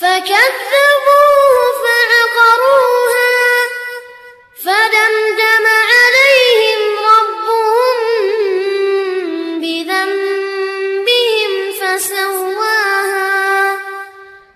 فكذب